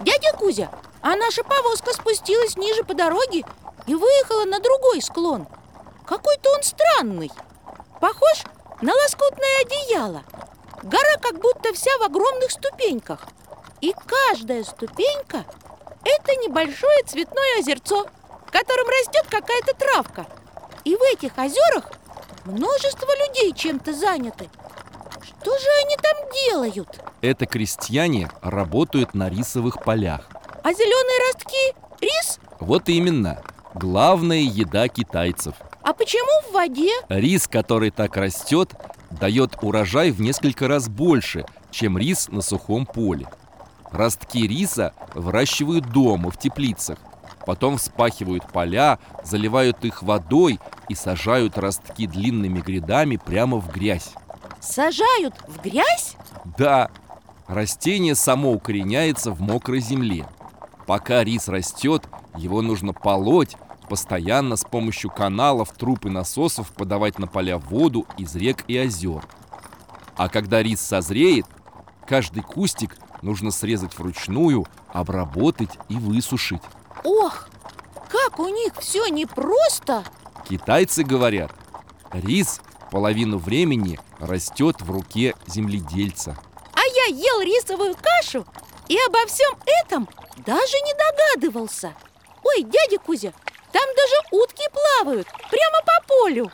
Дядя Кузя, а наша повозка спустилась ниже по дороге и выехала на другой склон. Какой-то он странный. Похож на лоскутное одеяло. Гора как будто вся в огромных ступеньках. И каждая ступенька – это небольшое цветное озерцо, в котором растет какая-то травка. И в этих озерах множество людей чем-то заняты. Что же они там делают? Это крестьяне работают на рисовых полях. А зеленые ростки – рис? Вот именно. Главная еда китайцев. А почему в воде? Рис, который так растет, дает урожай в несколько раз больше, чем рис на сухом поле. Ростки риса выращивают дома, в теплицах. Потом вспахивают поля, заливают их водой и сажают ростки длинными грядами прямо в грязь. Сажают в грязь? Да, растение само укореняется в мокрой земле. Пока рис растет, его нужно полоть, постоянно с помощью каналов, труб и насосов подавать на поля воду из рек и озер. А когда рис созреет, каждый кустик нужно срезать вручную, обработать и высушить. Ох, как у них все непросто! Китайцы говорят, рис половину времени растет в руке земледельца. А я ел рисовую кашу и обо всем этом даже не догадывался. Ой, дядя Кузя, там даже утки плавают прямо по полю.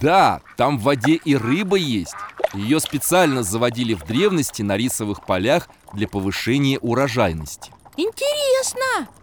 Да, там в воде и рыба есть. Ее специально заводили в древности на рисовых полях для повышения урожайности. Интересно!